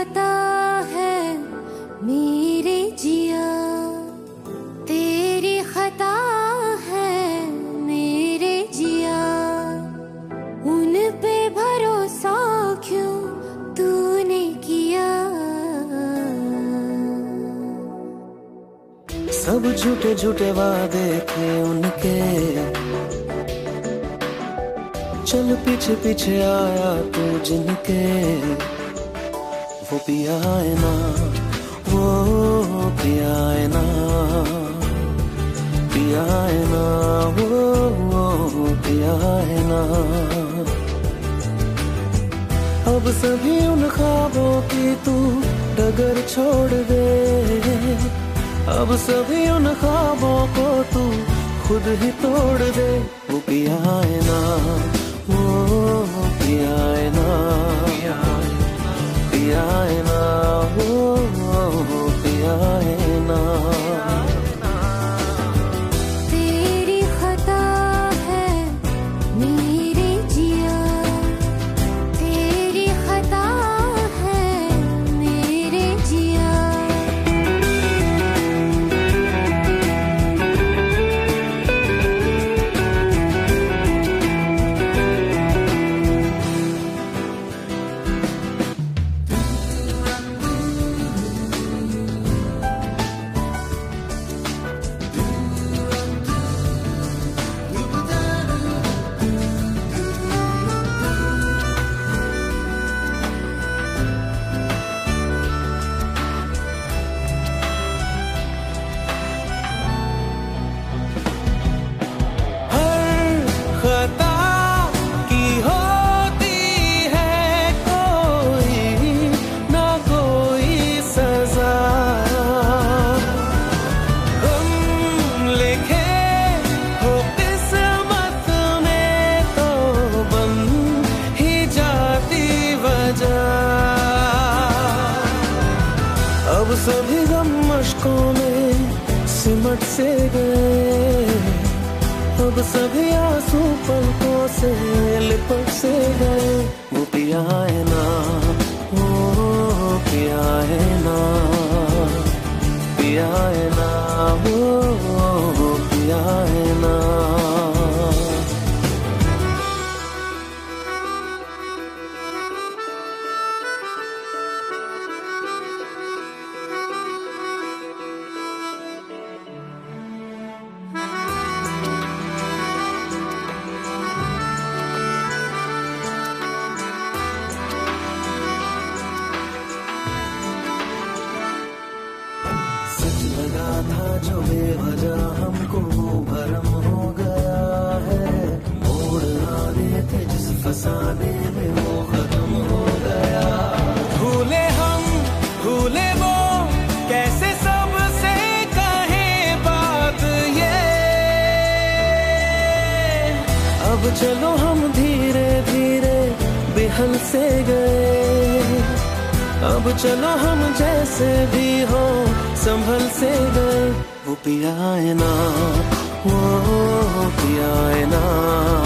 पता है मेरे जिया, तेरी खता है मेरे जिया। उन पे भरोसा क्यों तूने किया? सब झूठे झूठे वादे थे उनके। चल पीछे पीछे आया तू जिनके। वो पिया ना वो पिया ना पिया ना वो, पिया ना। अब सभी उन ख्वाबों की तू डगर छोड़ दे। अब सभी उन ख्वाबों को तू खुद ही तोड़ दे। वो पिया ना। सभी गम मशकों में सिमट से गए। अब सभी आँसू पलकों से लिपट से गए। वो पिया है ना, वो पिया है ना, पिया है बेवजह हमको भरम हो गया है। मोड़ आने थे जिस फसाने में वो खत्म हो गया। भूले हम, भूले वो, कैसे सबसे कहे बात ये? अब चलो हम धीरे धीरे बेहल से गए। अब चलो हम जैसे भी हो, संभल से गए वो पियाए ना, वो पियाए ना।